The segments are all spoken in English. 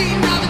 seen now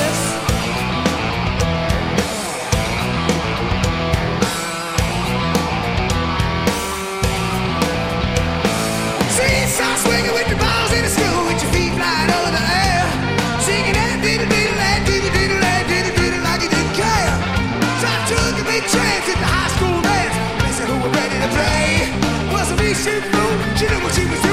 she knew what she was doing.